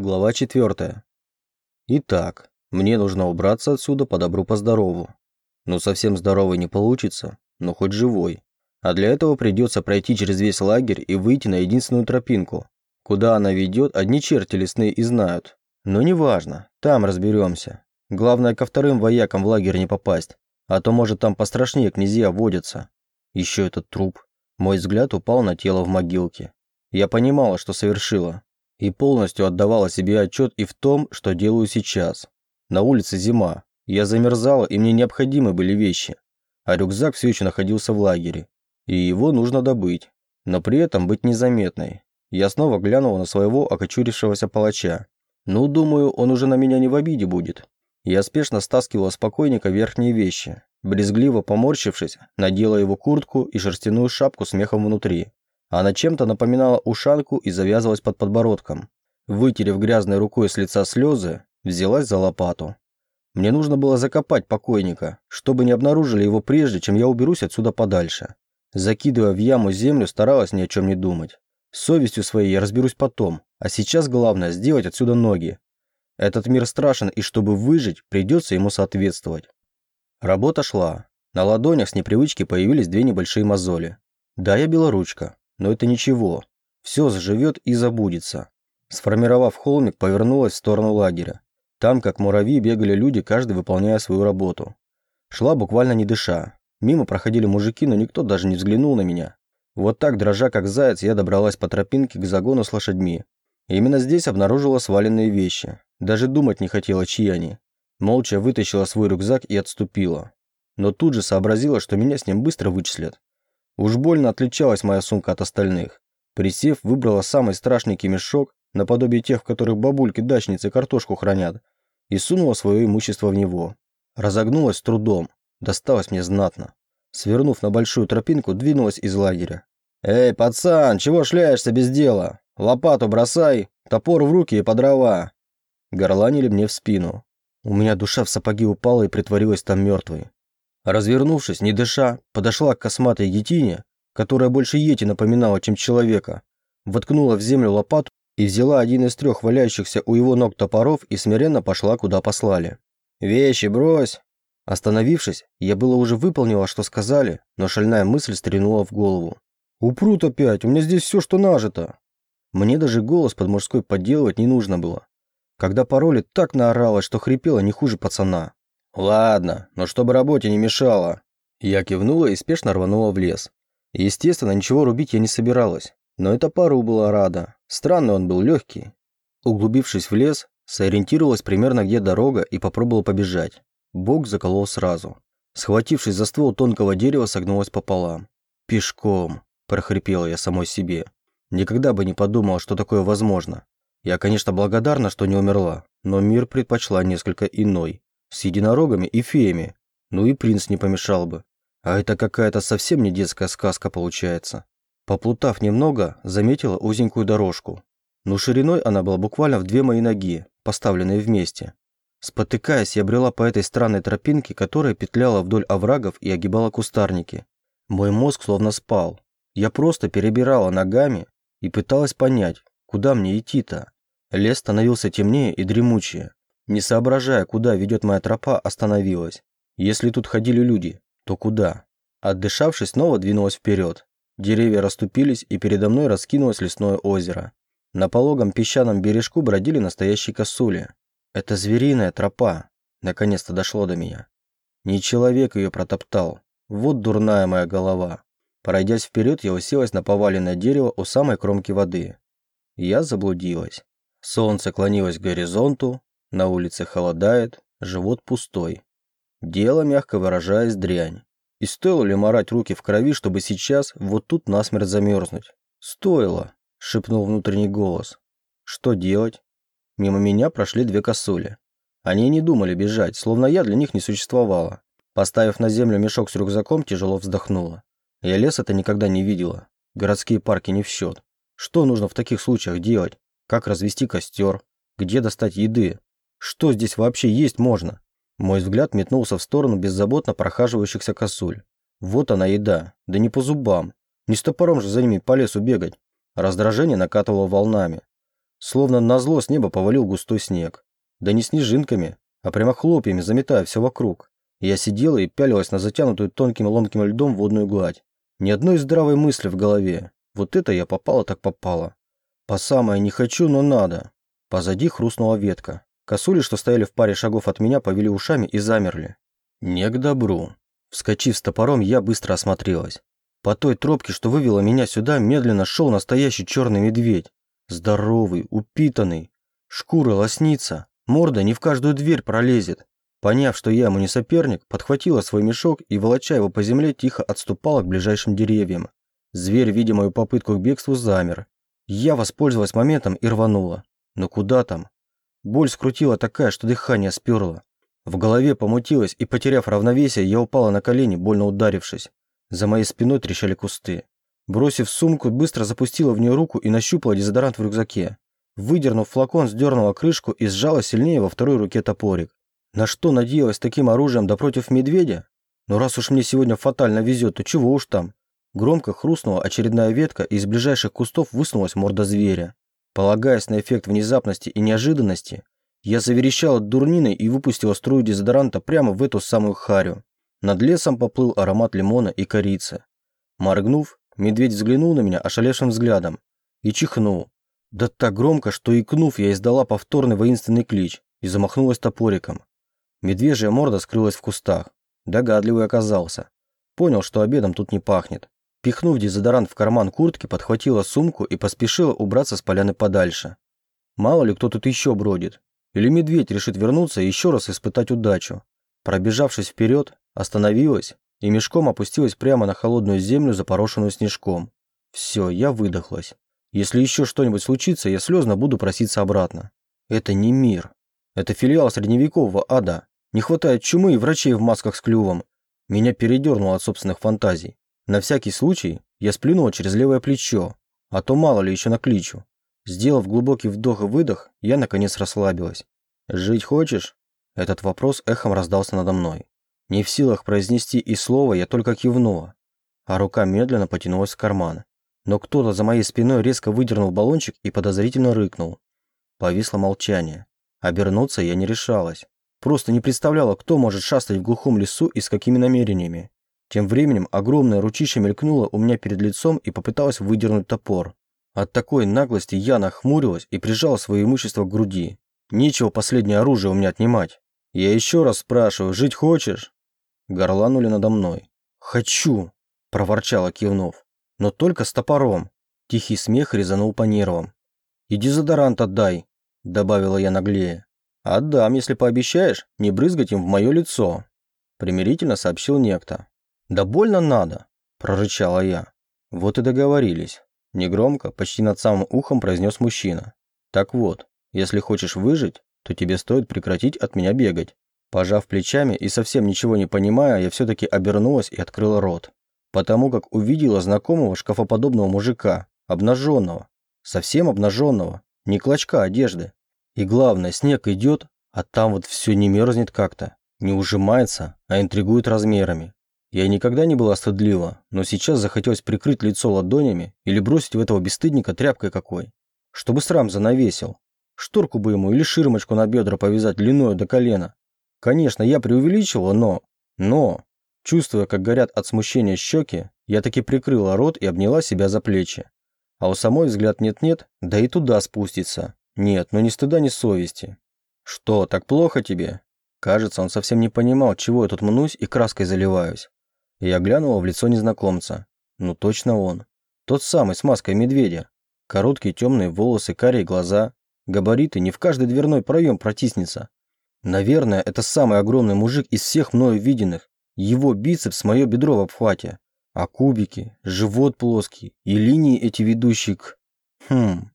Глава 4. Итак, мне нужно убраться отсюда по добру по здорову. Ну, совсем здоровый не получится, но хоть живой. А для этого придется пройти через весь лагерь и выйти на единственную тропинку. Куда она ведет, одни черти лесные и знают. Но неважно, там разберемся. Главное, ко вторым воякам в лагерь не попасть, а то, может, там пострашнее князья водятся. Еще этот труп. Мой взгляд упал на тело в могилке. Я понимала, что совершила, и полностью отдавала себе отчет и в том, что делаю сейчас. На улице зима, я замерзала, и мне необходимы были вещи, а рюкзак все еще находился в лагере, и его нужно добыть, но при этом быть незаметной. Я снова глянула на своего окочурившегося палача. Ну, думаю, он уже на меня не в обиде будет. Я спешно стаскивала с покойника верхние вещи, брезгливо поморщившись, надела его куртку и шерстяную шапку с мехом внутри. Она чем-то напоминала ушанку и завязывалась под подбородком. Вытерев грязной рукой с лица слезы, взялась за лопату. Мне нужно было закопать покойника, чтобы не обнаружили его прежде, чем я уберусь отсюда подальше. Закидывая в яму землю, старалась ни о чем не думать. С совестью своей я разберусь потом, а сейчас главное сделать отсюда ноги. Этот мир страшен, и чтобы выжить, придется ему соответствовать. Работа шла. На ладонях с непривычки появились две небольшие мозоли. Да, я белоручка, но это ничего. Все заживет и забудется. Сформировав холмик, повернулась в сторону лагеря. Там, как муравьи, бегали люди, каждый выполняя свою работу. Шла буквально не дыша. Мимо проходили мужики, но никто даже не взглянул на меня. Вот так, дрожа как заяц, я добралась по тропинке к загону с лошадьми. И именно здесь обнаружила сваленные вещи. Даже думать не хотела, чьи они. Молча вытащила свой рюкзак и отступила. Но тут же сообразила, что меня с ним быстро вычислят. Уж больно отличалась моя сумка от остальных. Присев, выбрала самый страшный кемешок, наподобие тех, в которых бабульки-дачницы картошку хранят, и сунула свое имущество в него. Разогнулась с трудом, досталось мне знатно. Свернув на большую тропинку, двинулась из лагеря. «Эй, пацан, чего шляешься без дела? Лопату бросай, топор в руки и по дрова!» Горланили мне в спину. У меня душа в сапоги упала и притворилась там мертвой. Развернувшись, не дыша, подошла к косматой етине, которая больше ети напоминала, чем человека, воткнула в землю лопату и взяла один из трех валяющихся у его ног топоров и смиренно пошла, куда послали. «Вещи брось!» Остановившись, я было уже выполнила, что сказали, но шальная мысль стрянула в голову. «Упрут опять, у меня здесь все, что нажито!» Мне даже голос под мужской подделывать не нужно было. Когда пароли так наоралась, что хрипела не хуже пацана. «Ладно, но чтобы работе не мешало». Я кивнула и спешно рванула в лес. Естественно, ничего рубить я не собиралась, но эта пару была рада. Странный он был, легкий. Углубившись в лес, сориентировалась примерно где дорога и попробовала побежать. Бог заколол сразу. Схватившись за ствол тонкого дерева, согнулась пополам. «Пешком», – прохрипела я самой себе. Никогда бы не подумала, что такое возможно. Я, конечно, благодарна, что не умерла, но мир предпочла несколько иной. С единорогами и феями. Ну и принц не помешал бы. А это какая-то совсем не детская сказка получается. Поплутав немного, заметила узенькую дорожку. Но шириной она была буквально в две мои ноги, поставленные вместе. Спотыкаясь, я брела по этой странной тропинке, которая петляла вдоль оврагов и огибала кустарники. Мой мозг словно спал. Я просто перебирала ногами и пыталась понять, куда мне идти-то. Лес становился темнее и дремучее. Не соображая, куда ведет моя тропа, остановилась. Если тут ходили люди, то куда? Отдышавшись, снова двинулась вперед. Деревья расступились, и передо мной раскинулось лесное озеро. На пологом песчаном бережку бродили настоящие косули. Это звериная тропа. Наконец-то дошло до меня. Не человек ее протоптал. Вот дурная моя голова. Пройдясь вперед, я уселась на поваленное дерево у самой кромки воды. Я заблудилась. Солнце клонилось к горизонту, на улице холодает, живот пустой. Дело, мягко выражаясь, дрянь. И стоило ли морать руки в крови, чтобы сейчас вот тут насмерть замерзнуть? Стоило, шепнул внутренний голос. Что делать? Мимо меня прошли две косули. Они не думали бежать, словно я для них не существовала. Поставив на землю мешок с рюкзаком, тяжело вздохнула. Я лес это никогда не видела. Городские парки не в счет. Что нужно в таких случаях делать? Как развести костер? Где достать еды? Что здесь вообще есть можно? Мой взгляд метнулся в сторону беззаботно прохаживающихся косуль. Вот она еда, да не по зубам. Не с топором же за ними по лесу бегать. Раздражение накатывало волнами. Словно назло с неба повалил густой снег. Да не снежинками, а прямо хлопьями, заметая все вокруг. Я сидела и пялилась на затянутую тонким ломким льдом водную гладь. Ни одной здравой мысли в голове. Вот это я попала так попала. По самое не хочу, но надо. Позади хрустнула ветка. Косули, что стояли в паре шагов от меня, повели ушами и замерли. Не к добру. Вскочив с топором, я быстро осмотрелась. По той тропке, что вывела меня сюда, медленно шел настоящий черный медведь. Здоровый, упитанный. Шкура лоснится. Морда не в каждую дверь пролезет. Поняв, что я ему не соперник, подхватила свой мешок и, волоча его по земле, тихо отступала к ближайшим деревьям. Зверь, видя мою попытку к бегству, замер. Я воспользовалась моментом и рванула. Но куда там? Боль скрутила такая, что дыхание сперло. В голове помутилось, и, потеряв равновесие, я упала на колени, больно ударившись. За моей спиной трещали кусты. Бросив сумку, быстро запустила в нее руку и нащупала дезодорант в рюкзаке. Выдернув флакон, сдернула крышку и сжала сильнее во второй руке топорик. На что надеялась таким оружием да против медведя? Но раз уж мне сегодня фатально везет, то чего уж там. Громко хрустнула очередная ветка, и из ближайших кустов высунулась морда зверя. Полагаясь на эффект внезапности и неожиданности, я заверещала дурниной и выпустила струю дезодоранта прямо в эту самую харю. Над лесом поплыл аромат лимона и корицы. Моргнув, медведь взглянул на меня ошалевшим взглядом и чихнул. Да так громко, что икнув, я издала повторный воинственный клич и замахнулась топориком. Медвежья морда скрылась в кустах. Догадливый оказался. Понял, что обедом тут не пахнет. Пихнув дезодорант в карман куртки, подхватила сумку и поспешила убраться с поляны подальше. Мало ли кто тут еще бродит. Или медведь решит вернуться и еще раз испытать удачу. Пробежавшись вперед, остановилась и мешком опустилась прямо на холодную землю, запорошенную снежком. Все, я выдохлась. Если еще что-нибудь случится, я слезно буду проситься обратно. Это не мир. Это филиал средневекового ада. Не хватает чумы и врачей в масках с клювом. Меня передернуло от собственных фантазий. На всякий случай я сплюнула через левое плечо, а то мало ли еще накличу. Сделав глубокий вдох и выдох, я наконец расслабилась. «Жить хочешь?» Этот вопрос эхом раздался надо мной. Не в силах произнести и слова, я только кивнула, а рука медленно потянулась в карман. Но кто-то за моей спиной резко выдернул баллончик и подозрительно рыкнул. Повисло молчание. Обернуться я не решалась. Просто не представляла, кто может шастать в глухом лесу и с какими намерениями. Тем временем огромное ручище мелькнуло у меня перед лицом и попыталось выдернуть топор. От такой наглости я нахмурилась и прижала свое имущество к груди. Нечего последнее оружие у меня отнимать. Я еще раз спрашиваю, жить хочешь? Горланули надо мной. Хочу, проворчала кивнув. Но только с топором. Тихий смех резанул по нервам. Иди дезодорант отдай, добавила я наглее. Отдам, если пообещаешь не брызгать им в мое лицо, примирительно сообщил некто. «Да больно надо!» – прорычала я. Вот и договорились. Негромко, почти над самым ухом произнес мужчина. «Так вот, если хочешь выжить, то тебе стоит прекратить от меня бегать». Пожав плечами и совсем ничего не понимая, я все-таки обернулась и открыла рот. Потому как увидела знакомого шкафоподобного мужика, обнаженного. Совсем обнаженного, не клочка одежды. И главное, снег идет, а там вот все не мерзнет как-то, не ужимается, а интригует размерами. Я никогда не была стыдлива, но сейчас захотелось прикрыть лицо ладонями или бросить в этого бесстыдника тряпкой какой. Чтобы срам занавесил. Шторку бы ему или ширмочку на бедра повязать длиною до колена. Конечно, я преувеличивала, но... Но... Чувствуя, как горят от смущения щеки, я таки прикрыла рот и обняла себя за плечи. А у самой взгляд нет-нет, да и туда спустится. Нет, но ни стыда, ни совести. Что, так плохо тебе? Кажется, он совсем не понимал, чего я тут мнусь и краской заливаюсь. Я глянула в лицо незнакомца. Ну точно он. Тот самый с маской медведя. Короткие темные волосы, карие глаза. Габариты не в каждый дверной проем протиснется. Наверное, это самый огромный мужик из всех мною виденных. Его бицепс мое бедро в обхвате. А кубики, живот плоский и линии эти ведущие к... Хм.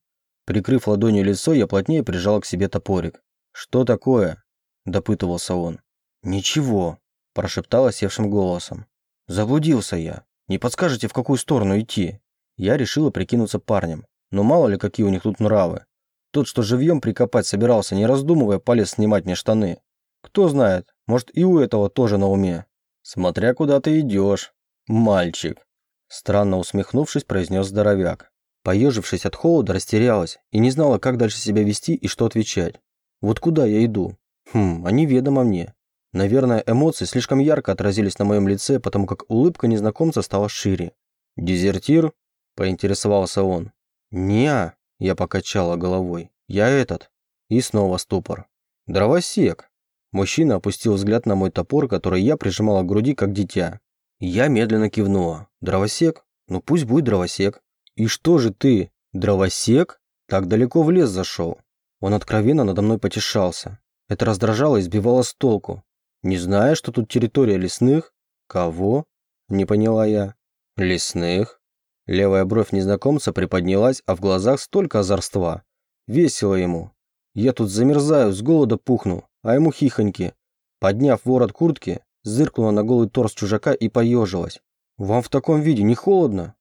Прикрыв ладонью лицо, я плотнее прижал к себе топорик. «Что такое?» – допытывался он. «Ничего», – прошептала севшим голосом. Заблудился я. Не подскажете, в какую сторону идти? Я решила прикинуться парнем. Но мало ли, какие у них тут нравы. Тот, что живьем прикопать собирался, не раздумывая, полез снимать мне штаны. Кто знает, может и у этого тоже на уме. Смотря куда ты идешь, мальчик. Странно усмехнувшись, произнес здоровяк. Поежившись от холода, растерялась и не знала, как дальше себя вести и что отвечать. Вот куда я иду? Хм, а неведомо мне. Наверное, эмоции слишком ярко отразились на моем лице, потому как улыбка незнакомца стала шире. «Дезертир?» – поинтересовался он. «Не-а», я покачала головой. «Я этот». И снова ступор. «Дровосек». Мужчина опустил взгляд на мой топор, который я прижимала к груди, как дитя. Я медленно кивнула. «Дровосек? Ну пусть будет дровосек». «И что же ты, дровосек? Так далеко в лес зашел?» Он откровенно надо мной потешался. Это раздражало и сбивало с толку. Не зная, что тут территория лесных? Кого? Не поняла я. Лесных? Левая бровь незнакомца приподнялась, а в глазах столько озорства. Весело ему. Я тут замерзаю, с голода пухну, а ему хихоньки. Подняв ворот куртки, зыркнула на голый торс чужака и поежилась. «Вам в таком виде не холодно?»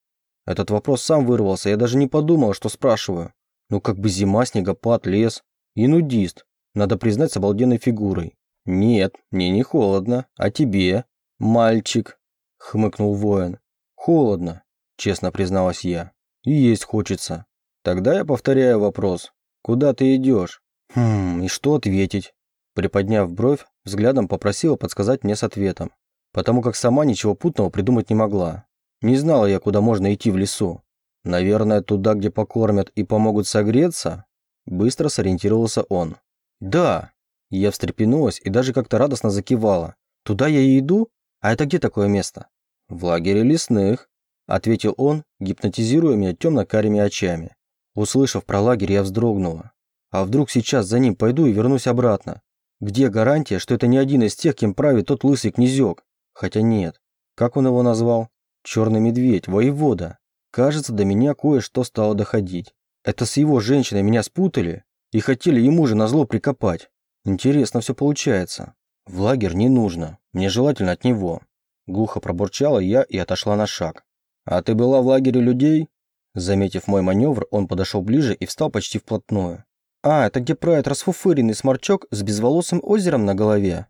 Этот вопрос сам вырвался, я даже не подумала, что спрашиваю. Ну как бы зима, снегопад, лес. И нудист. Надо признать с обалденной фигурой. «Нет, мне не холодно. А тебе?» «Мальчик», — хмыкнул воин. «Холодно», — честно призналась я. «И есть хочется». Тогда я повторяю вопрос. «Куда ты идешь?» «Хм, и что ответить?» Приподняв бровь, взглядом попросила подсказать мне с ответом, потому как сама ничего путного придумать не могла. Не знала я, куда можно идти в лесу. Наверное, туда, где покормят и помогут согреться? Быстро сориентировался он. «Да», я встрепенулась и даже как-то радостно закивала. «Туда я и иду? А это где такое место?» «В лагере лесных», – ответил он, гипнотизируя меня темно-карими очами. Услышав про лагерь, я вздрогнула. А вдруг сейчас за ним пойду и вернусь обратно? Где гарантия, что это не один из тех, кем правит тот лысый князек? Хотя нет. Как он его назвал? Черный медведь, воевода. Кажется, до меня кое-что стало доходить. Это с его женщиной меня спутали и хотели ему же назло прикопать. Интересно все получается. В лагерь не нужно. Мне желательно от него. Глухо пробурчала я и отошла на шаг. А ты была в лагере людей? Заметив мой маневр, он подошел ближе и встал почти вплотную. «А, это где правит расфуфыренный сморчок с безволосым озером на голове?»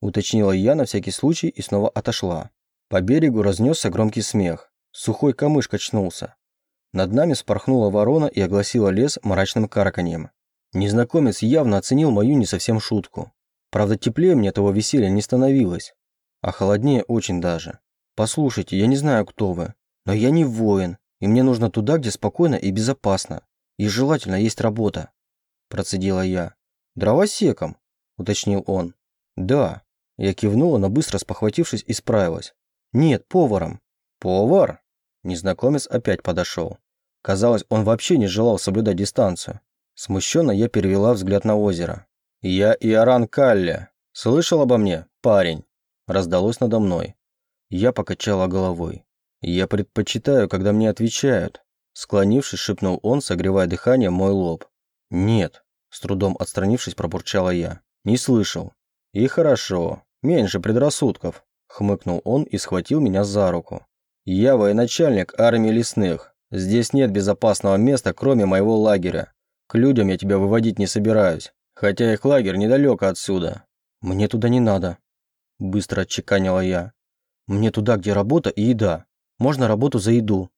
Уточнила я на всякий случай и снова отошла. По берегу разнесся громкий смех. Сухой камыш качнулся. Над нами спорхнула ворона и огласила лес мрачным карканьем. Незнакомец явно оценил мою не совсем шутку. Правда, теплее мне этого веселья не становилось. А холоднее очень даже. Послушайте, я не знаю, кто вы, но я не воин, и мне нужно туда, где спокойно и безопасно. И желательно есть работа. Процедила я. Дровосеком, уточнил он. Да. Я кивнула, но быстро спохватившись, исправилась. Нет, поваром. Повар? Незнакомец опять подошел. Казалось, он вообще не желал соблюдать дистанцию. Смущенно я перевела взгляд на озеро. «Я Иоран Калля. Слышал обо мне, парень?» Раздалось надо мной. Я покачала головой. «Я предпочитаю, когда мне отвечают», склонившись, шепнул он, согревая дыхание мой лоб. «Нет», с трудом отстранившись, пробурчала я. «Не слышал». «И хорошо. Меньше предрассудков», хмыкнул он и схватил меня за руку. «Я военачальник армии лесных. Здесь нет безопасного места, кроме моего лагеря. К людям я тебя выводить не собираюсь, хотя их лагерь недалеко отсюда. Мне туда не надо, быстро отчеканила я. Мне туда, где работа и еда. Можно работу за еду.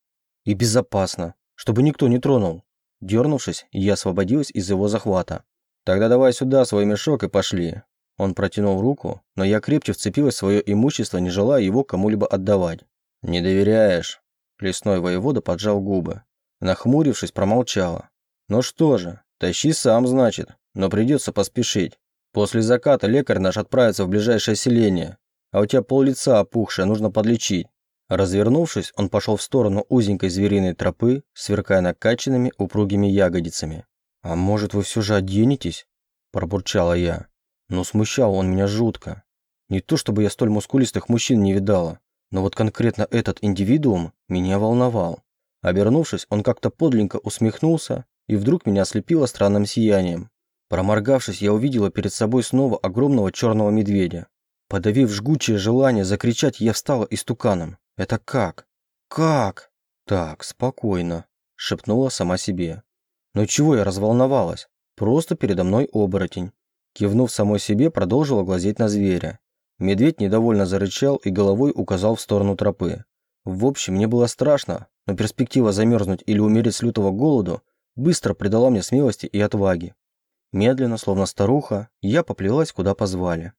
И безопасно, чтобы никто не тронул. Дернувшись, я освободилась из его захвата. Тогда давай сюда свой мешок и пошли. Он протянул руку, но я крепче вцепилась в свое имущество, не желая его кому-либо отдавать. «Не доверяешь?» Лесной воевода поджал губы. Нахмурившись, промолчала. Ну что же, тащи сам, значит, но придется поспешить. После заката лекарь наш отправится в ближайшее селение, а у тебя пол лица опухшее, нужно подлечить. Развернувшись, он пошел в сторону узенькой звериной тропы, сверкая накачанными упругими ягодицами. «А может, вы все же оденетесь?» – пробурчала я. Но смущал он меня жутко. Не то чтобы я столь мускулистых мужчин не видала, но вот конкретно этот индивидуум меня волновал. Обернувшись, он как-то подленько усмехнулся и вдруг меня ослепило странным сиянием. Проморгавшись, я увидела перед собой снова огромного черного медведя. Подавив жгучее желание закричать, я встала истуканом. «Это как? Как?» «Так, спокойно», – шепнула сама себе. «Но чего я разволновалась? Просто передо мной оборотень». Кивнув самой себе, продолжила глазеть на зверя. Медведь недовольно зарычал и головой указал в сторону тропы. В общем, мне было страшно, но перспектива замерзнуть или умереть с лютого голоду быстро придала мне смелости и отваги. Медленно, словно старуха, я поплелась, куда позвали.